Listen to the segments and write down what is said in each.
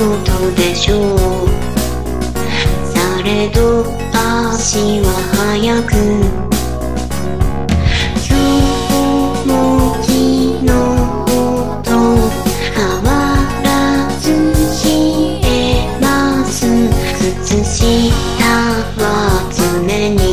ことでしょうされど足は速く。今も昨日と変わらず冷えます。靴下は常に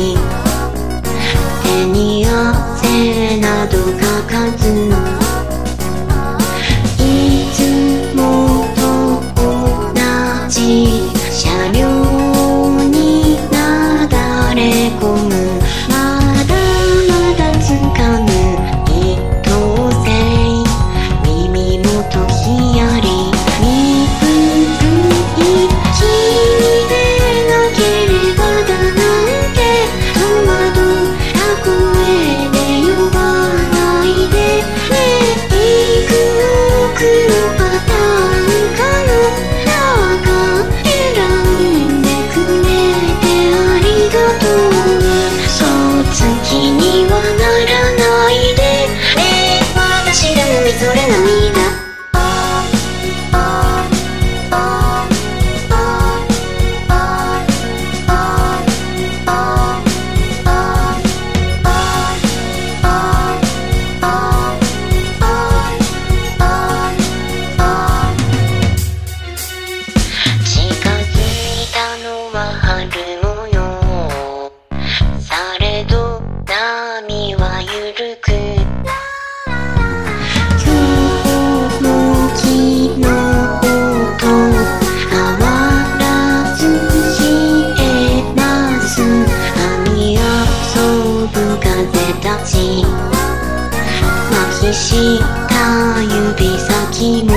した指先も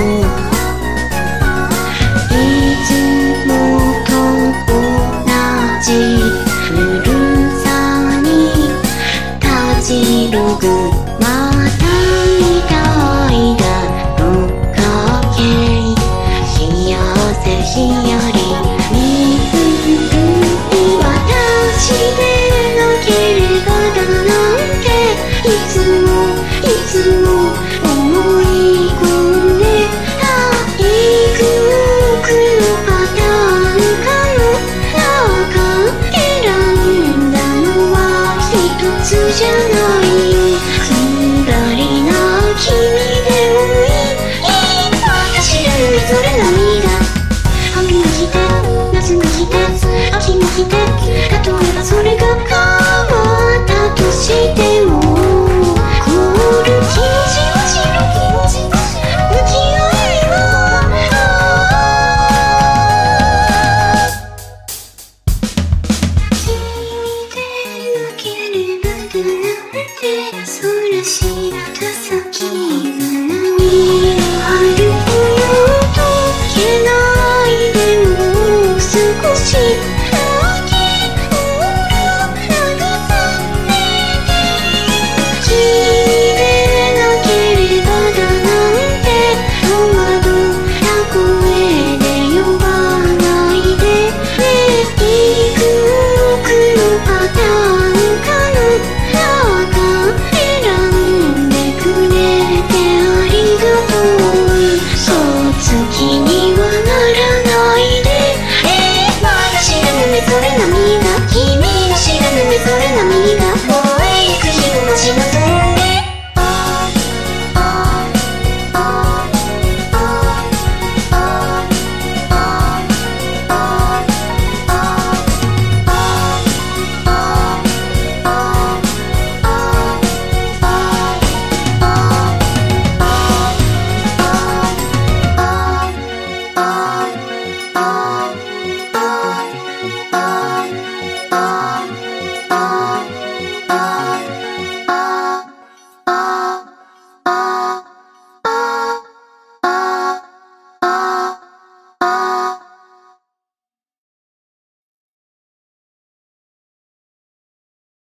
いつもと同じ古さに立ちろぐ前「秋に例えばそれが変わったとして」cheek